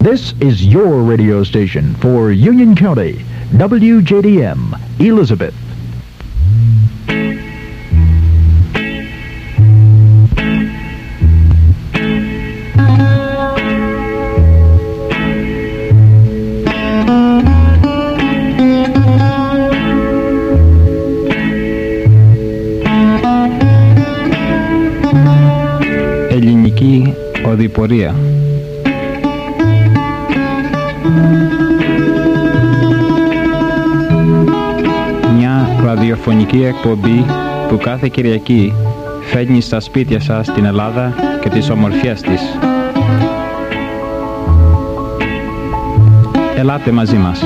This is your radio station for Union County, WJDM, Elizabeth. Ελληνική οδηπορία Μια ραδιοφωνική εκπομπή που κάθε Κυριακή φέρνει στα σπίτια σας την Ελλάδα και τις ομορφιές της. Ελάτε μαζί μας.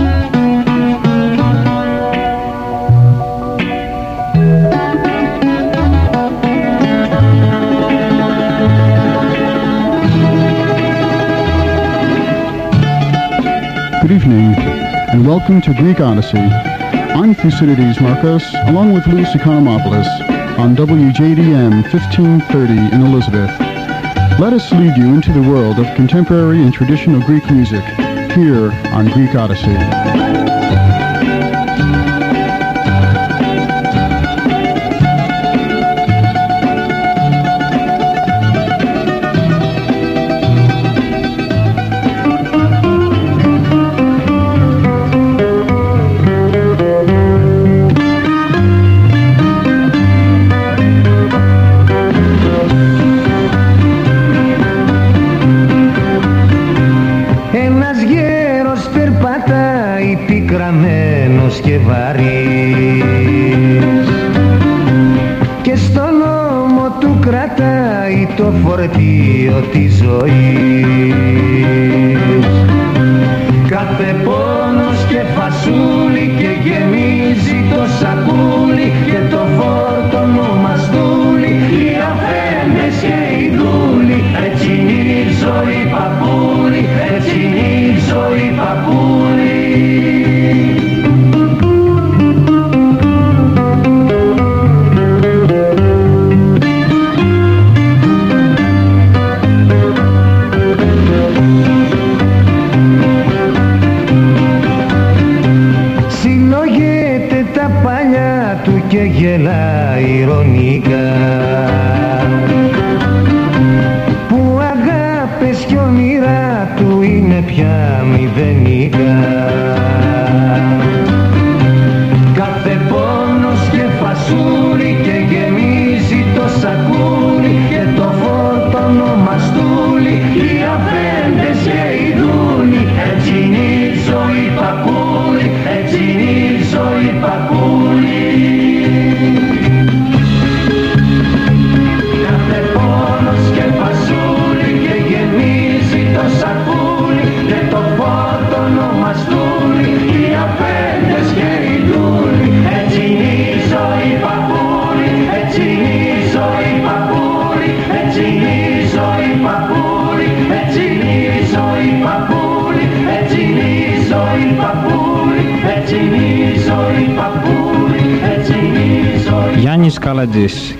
Good evening, and welcome to Greek Odyssey. I'm Thucydides Marcos, along with Louis Economopoulos, on WJDM 1530 in Elizabeth. Let us lead you into the world of contemporary and traditional Greek music, here on Greek Odyssey. Το φορτίο της ζωής. Κάθε πόνος και φασούλη και γεμίζει το σακούλι και το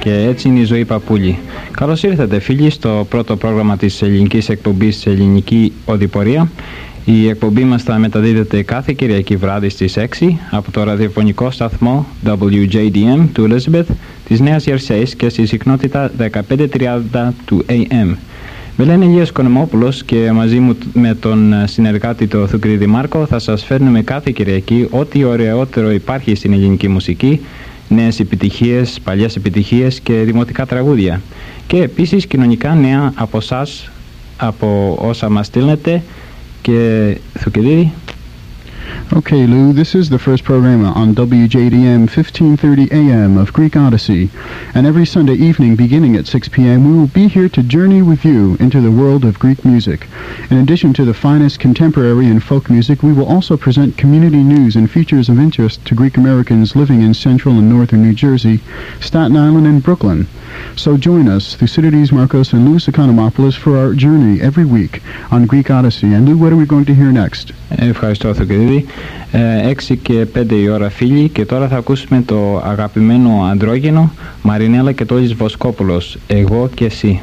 και έτσι είναι η ζωή παππούλη. Καλώς ήρθατε φίλοι στο πρώτο πρόγραμμα της ελληνικής εκπομπής Ελληνική Οδηπορία. Η εκπομπή μας θα μεταδίδεται κάθε Κυριακή βράδυ στις 6 από το ραδιοφωνικό σταθμό WJDM του Elizabeth της Νέας Ιερσέης και στη συχνότητα 1530 του AM. Με λένε Ηλίας Κονομόπουλος και μαζί μου με τον συνεργάτη το Θουκρίδη Μάρκο θα σας φέρνουμε κάθε Κυριακή ό,τι ωραιότερο υπάρχει στην ελληνική μουσική νέες επιτυχίες, παλιές επιτυχίες και δημοτικά τραγούδια. Και επίσης κοινωνικά νέα από εσά, από όσα μας στείλετε και Θουκυδίδη. Okay, Lou, this is the first program on WJDM 1530 AM of Greek Odyssey. And every Sunday evening, beginning at 6 p.m., we will be here to journey with you into the world of Greek music. In addition to the finest contemporary and folk music, we will also present community news and features of interest to Greek Americans living in central and northern New Jersey, Staten Island, and Brooklyn. So join us, Thucydides Marcos and Lou Economopoulos, for our journey every week on Greek Odyssey. And Lou, what are we going to hear next? Ευχαριστώ Θουκυδίδη. Ε, 6 και 5 η ώρα φίλοι και τώρα θα ακούσουμε το αγαπημένο αντρόγενο Μαρινέλα και Τόλης Βοσκόπουλος «Εγώ και εσύ».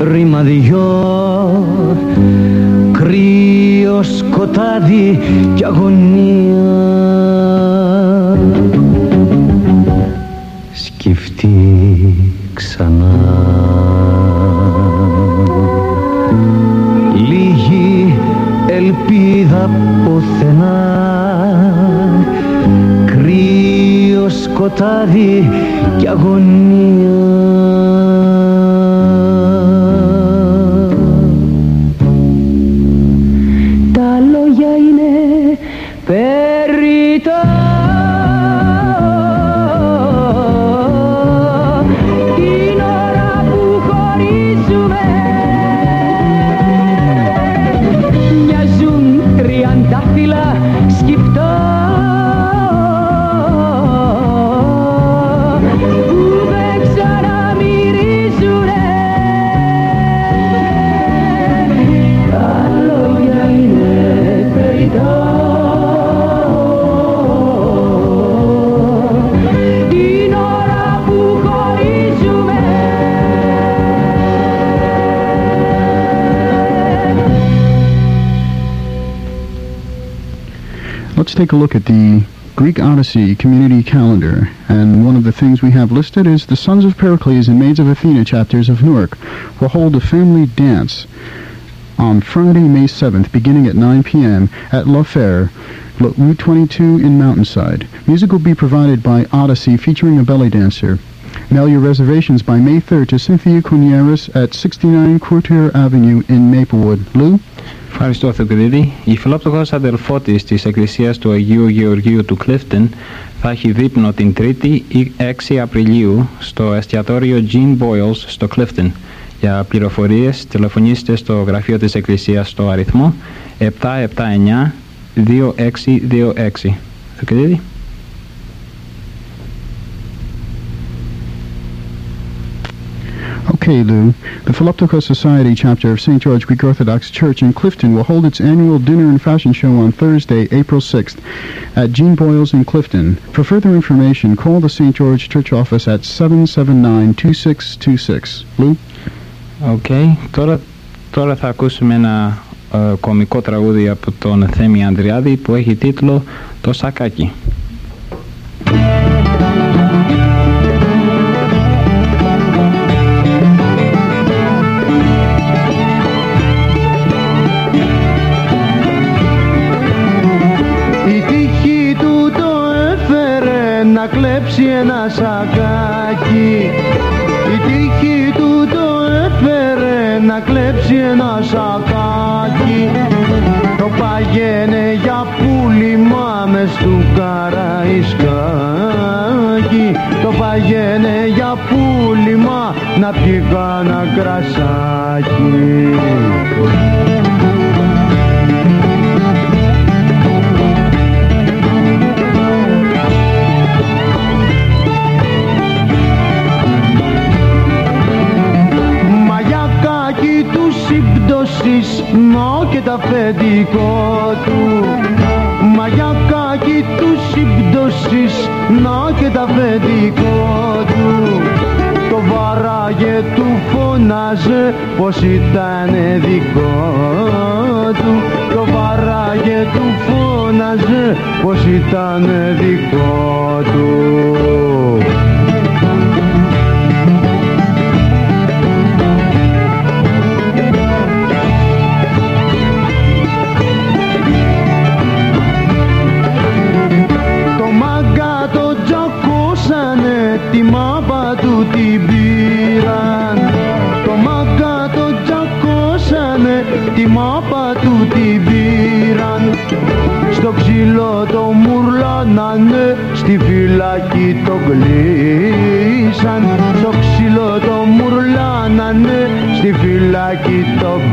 Ρημαδιό. Κρύο σκοτάδι κι αγωνία. Σκεφτεί ξανά. Λίγη ελπίδα πουθενά. Κρύο σκοτάδι κι αγωνία take a look at the Greek Odyssey community calendar. And one of the things we have listed is the Sons of Pericles and Maids of Athena chapters of Newark will hold a family dance on Friday, May 7th, beginning at 9 p.m. at La Faire, Route 22 in Mountainside. Music will be provided by Odyssey featuring a belly dancer. Mail your reservations by May 3rd to Cynthia Cunieris at 69 Courtier Avenue in Maplewood. Lou? Ευχαριστώ Θεοκριτή. Η φιλόπτωχος αδελφότης της Εκκλησίας του Αγίου Γεωργίου του Κλίφτον θα έχει δείπνο την 3η 6 Απριλίου στο εστιατόριο Jean Boyles στο Clifton. Για πληροφορίες τηλεφωνήστε στο γραφείο της Εκκλησίας στο αριθμό 779 2626. Θεοκριτή. Okay, Lou. The Philoptochos Society chapter of St. George Greek Orthodox Church in Clifton will hold its annual dinner and fashion show on Thursday, April 6th at Jean Boyles in Clifton. For further information, call the St. George Church office at 779-2626. Lou? Οκ. Τώρα, τώρα θα ακούσουμε ένα ε, κομικό τραγούδι από τον Θέμη Ανδριάδη που έχει τίτλο «Το Σακάκι». Κλέψει ένα σακάκι. Η τύχη του το έφερε να κλέψει ένα σακάκι. Το παγαίνε για πουλημά μες του καραϊσκάκι. Το παγαίνε για πουλημά να πιει κάνα κρασάκι αφεντικό του. Μα για κάκι τους συμπτώσεις να και τα αφεντικό του. Το βαράγε του φώναζε πως ήταν δικό του. Το βαράγε του φώναζε πως ήταν δικό του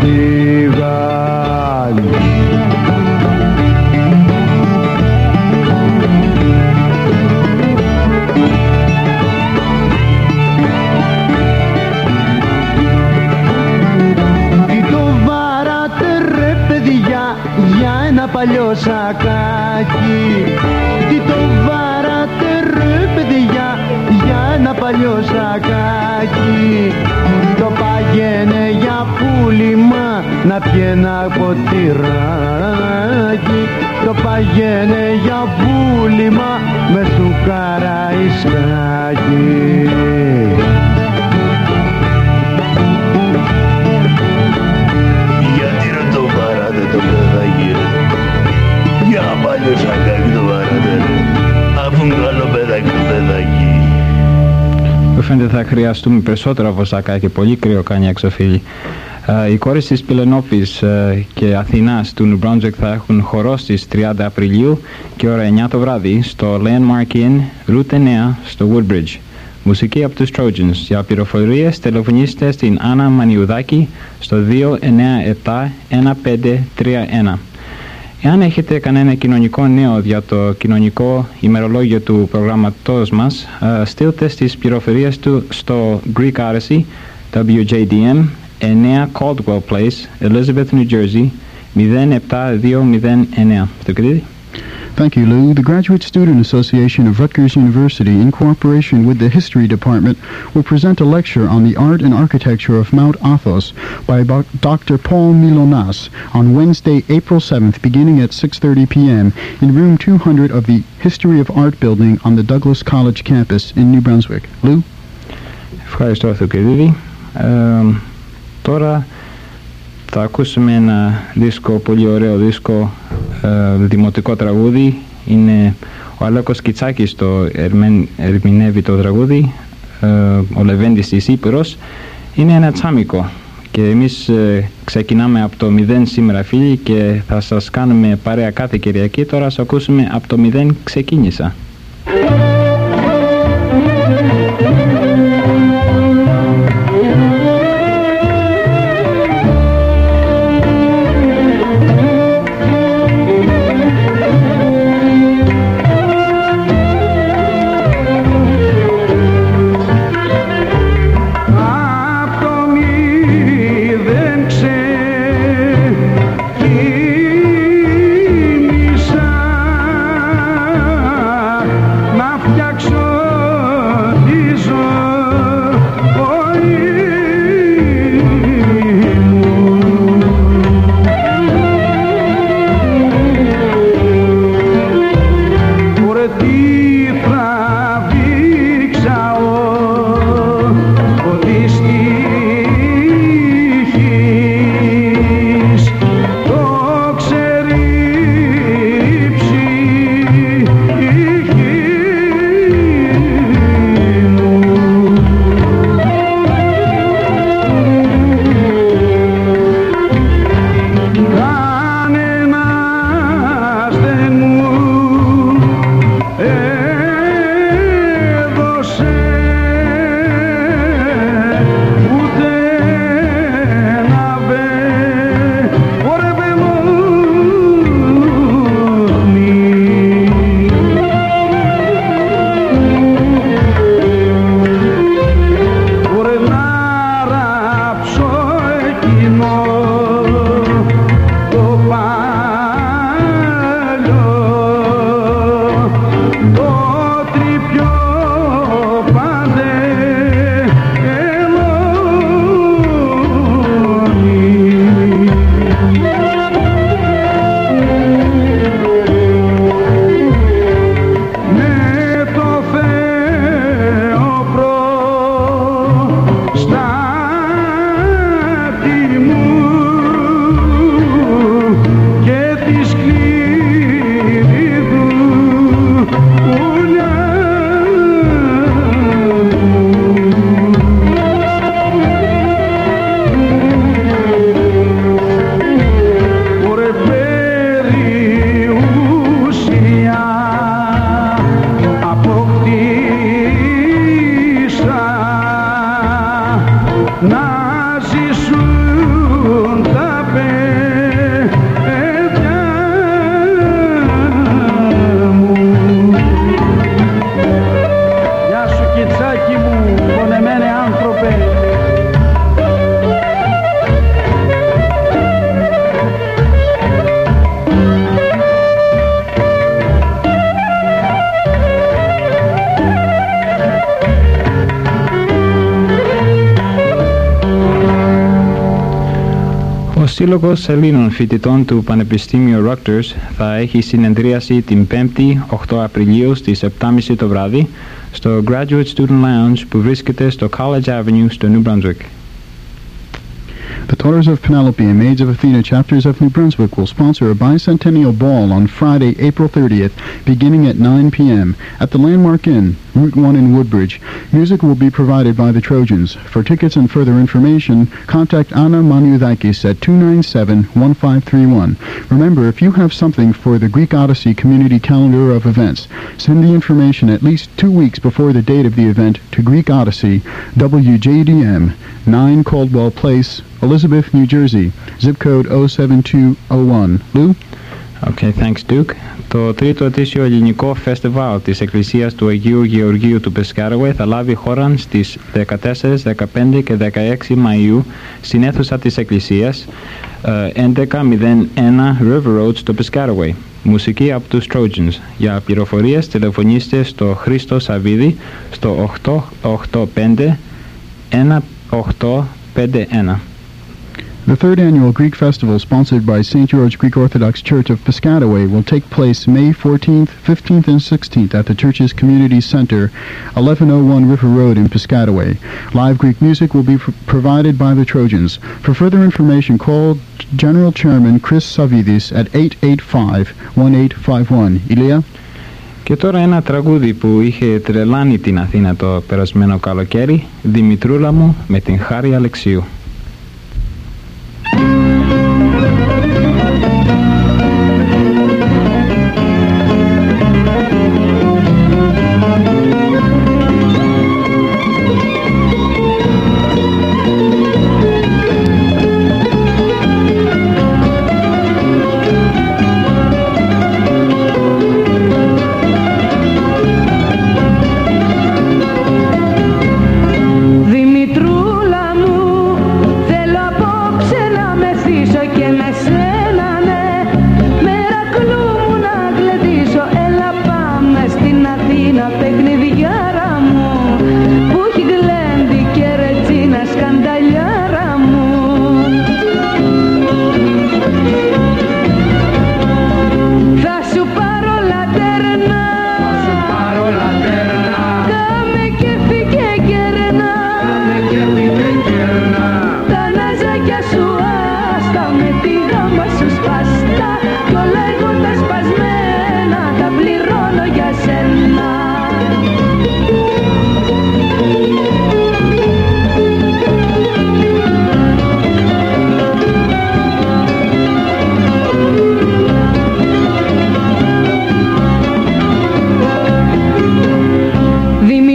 day. Ποτηράκι Το παγαίνε για πούλημα με του καραϊσκάκι. Γιατί ρε το βαράτε το παιδάκι ρε; Για παλιός σακάκι το βαράτε ρε. Αφού είναι καλό παιδάκι το παιδάκι. Μου φαίνεται θα χρειαστούμε περισσότερο από σακά πολύ κρύο κάνει έξω φίλοι. Ε, οι κόρες της Πιλενόπης ε, και Αθηνάς του New Brunswick θα έχουν χορό στις 30 Απριλίου και ώρα 9 το βράδυ στο Landmark Inn, Route 9 στο Woodbridge. Μουσική από τους Trojans. Για πληροφορίες τηλεφωνήστε στην Άννα Μανιουδάκη στο 297-1531. Εάν έχετε κανένα κοινωνικό νέο για το κοινωνικό ημερολόγιο του προγραμματός μας, ε, στείλτε στις πληροφορίες του στο Greek Odyssey, WJDM, 9 Caldwell Place, Elizabeth, New Jersey, 07209. Το κρίνει. Thank you, Lou. The Graduate Student Association of Rutgers University, in cooperation with the History Department, will present a lecture on the art and architecture of Mount Athos by Bo- Dr. Paul Milonas on Wednesday, April 7th, beginning at 6.30 p.m. in room 200 of the History of Art building on the Douglas College campus in New Brunswick. Lou? Ευχαριστώ Θουκυδίδη. Ε, τώρα θα ακούσουμε ένα δίσκο, πολύ ωραίο δίσκο, ε, δημοτικό τραγούδι. Είναι ο Αλέκος Κιτσάκης το ερμεν- ερμηνεύει το τραγούδι, ε, ο Λεβέντης της Ήπειρος. Είναι ένα τσάμικο και εμείς ε, ξεκινάμε από το 0 σήμερα φίλοι και θα σας κάνουμε παρέα κάθε Κυριακή. Τώρα θα ακούσουμε από το 0 ξεκίνησα. Σύλλογος Ελλήνων Φοιτητών του Πανεπιστήμιου Rutgers θα έχει συνεδρίαση την 5η 8 Απριλίου στις 7.30 το βράδυ στο Graduate Student Lounge που βρίσκεται στο College Avenue στο New Brunswick. The Daughters of Penelope and Maids of Athena chapters of New Brunswick will sponsor a bicentennial ball on Friday, April 30th, beginning at 9 p.m. at the Landmark Inn, Route 1 in Woodbridge. Music will be provided by the Trojans. For tickets and further information, contact Anna Manuthakis at 297-1531. Remember, if you have something for the Greek Odyssey community calendar of events, send the information at least two weeks before the date of the event to Greek Odyssey, WJDM, 9 Caldwell Place, Elizabeth, New Jersey, zip code 07201. Lou? Okay, thanks Duke. Το τρίτο ετήσιο ελληνικό φεστιβάλ της Εκκλησίας του Αγίου Γεωργίου του Piscataway θα λάβει χώρα στις 14, 15 και 16 Μαΐου στην αίθουσα της Εκκλησίας ε, 1101 River Road στο Piscataway. Μουσική από τους Trojans. Για πληροφορίες τηλεφωνήστε στο Χρήστο Σαββίδη στο 885 1851. The third annual Greek festival sponsored by St. George Greek Orthodox Church of Piscataway will take place May 14th, 15th, and 16th at the church's community center, 1101 River Road in Piscataway. Live Greek music will be pr- provided by the Trojans. For further information, call General Chairman Chris Savidis at 885-1851. Ilya? Και τώρα ένα τραγούδι που είχε τρελάνει την Αθήνα το περασμένο καλοκαίρι, Δημητρούλα μου με την Χάρη Αλεξίου.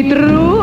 true.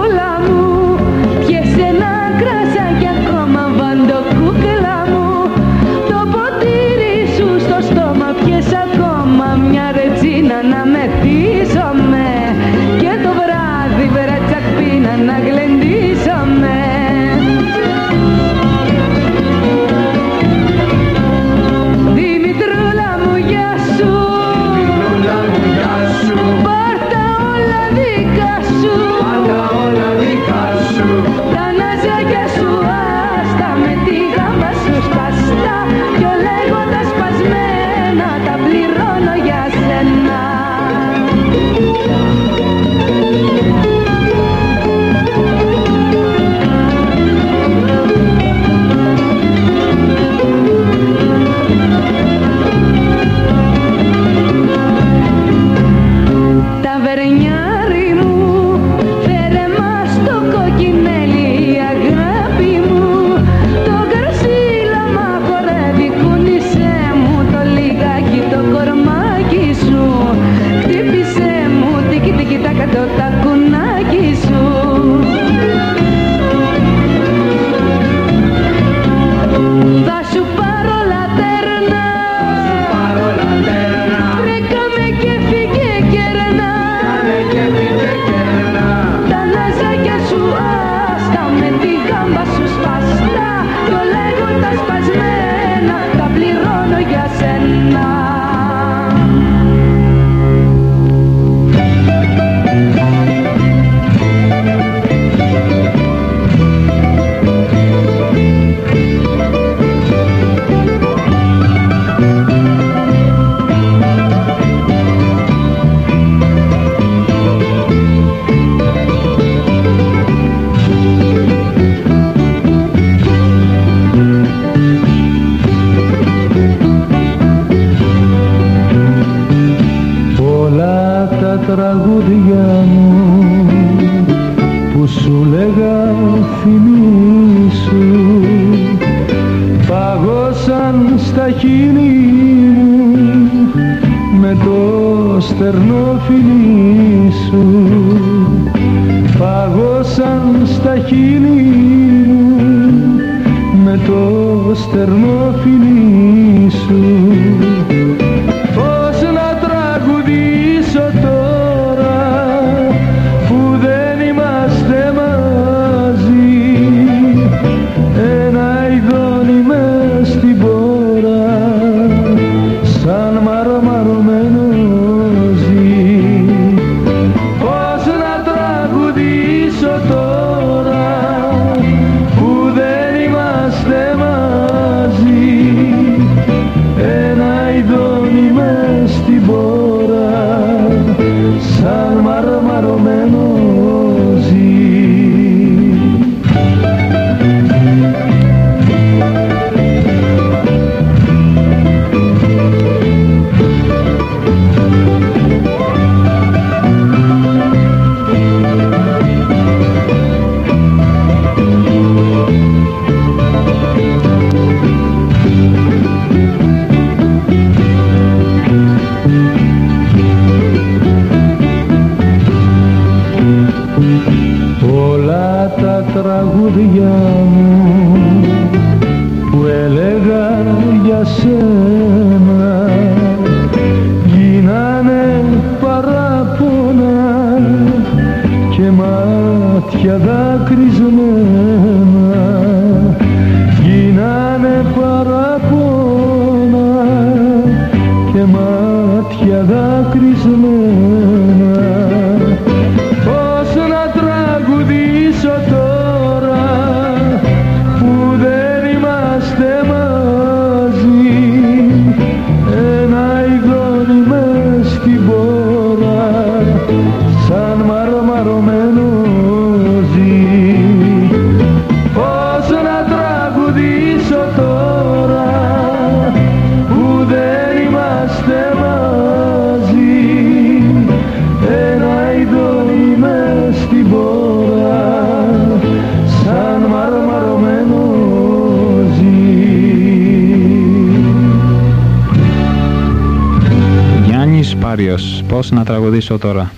Sotora.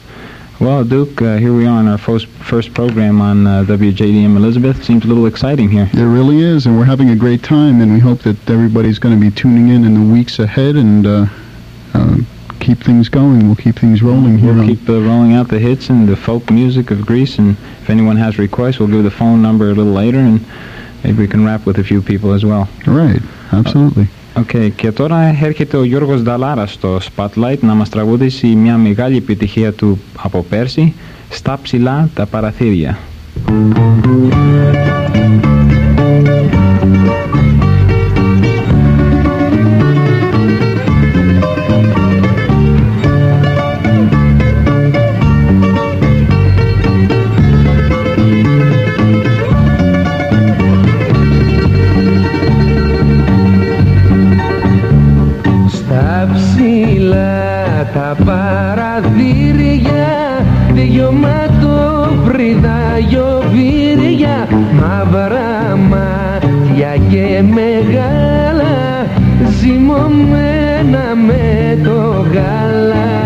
Well, Duke, uh, here we are on our first, first program on uh, WJDM Elizabeth. Seems a little exciting here. It really is, and we're having a great time, and we hope that everybody's going to be tuning in in the weeks ahead and uh, um, keep things going. We'll keep things rolling here. We'll keep uh, rolling out the hits and the folk music of Greece, and if anyone has requests, we'll give the phone number a little later, and maybe we can rap with a few people as well. Right, absolutely. Okay, και τώρα έρχεται ο Γιώργος Νταλάρας στο Spotlight να μας τραγουδήσει μια μεγάλη επιτυχία του από πέρσι, «Στα ψηλά τα παραθύρια». και μεγάλα ζυμωμένα με το γάλα.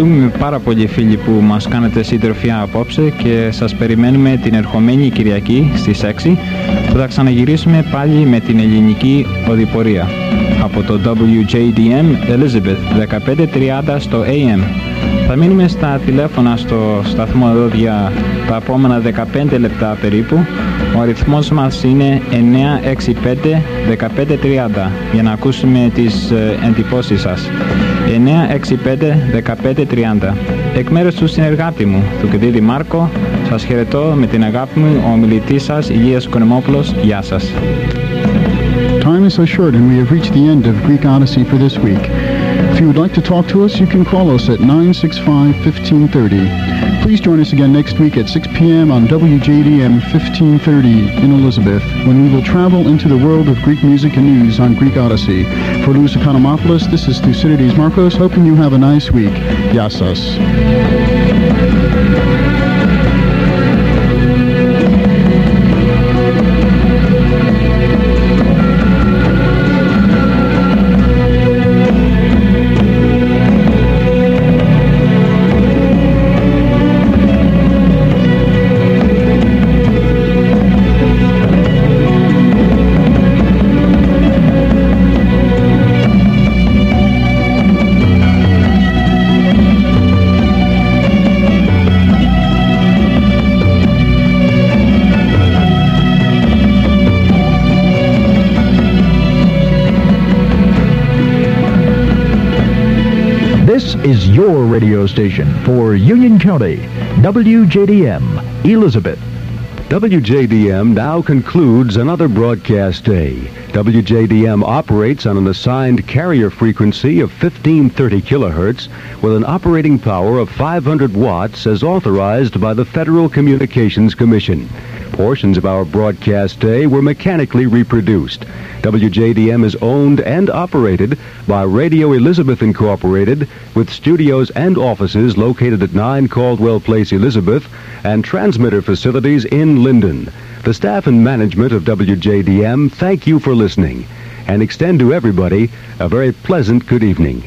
Ευχαριστούμε πάρα πολύ φίλοι που μας κάνετε συντροφιά απόψε και σας περιμένουμε την ερχομένη Κυριακή στις 6 που θα ξαναγυρίσουμε πάλι με την ελληνική οδηπορία από το WJDM Elizabeth 1530 στο AM. Θα μείνουμε στα τηλέφωνα στο σταθμό εδώ για τα επόμενα 15 λεπτά περίπου. Ο αριθμός μας είναι 965 1530 για να ακούσουμε τις ε, εντυπώσεις σας. 965-1530. Εκ μέρους του συνεργάτη μου, του κ. Μάρκο, σας χαιρετώ με την αγάπη μου ο ομιλητής σας Ηλίας Κονομόπουλος. Γεια σας. Time is so short, and we have reached the end of Greek Odyssey for this week. If you would like to talk to us, you can call us at 965 1530. Please join us again next week at 6 p.m. on WJDM 1530 in Elizabeth when we will travel into the world of Greek music and news on Greek Odyssey. For Louis Economopoulos, this is Thucydides Marcos, hoping you have a nice week. Yassas. This is your radio station for Union County, WJDM, Elizabeth. WJDM now concludes another broadcast day. WJDM operates on an assigned carrier frequency of 1530 kilohertz with an operating power of 500 watts as authorized by the Federal Communications Commission. Portions of our broadcast day were mechanically reproduced. WJDM is owned and operated by Radio Elizabeth Incorporated with studios and offices located at 9 Caldwell Place, Elizabeth, and transmitter facilities in Linden. The staff and management of WJDM thank you for listening and extend to everybody a very pleasant good evening.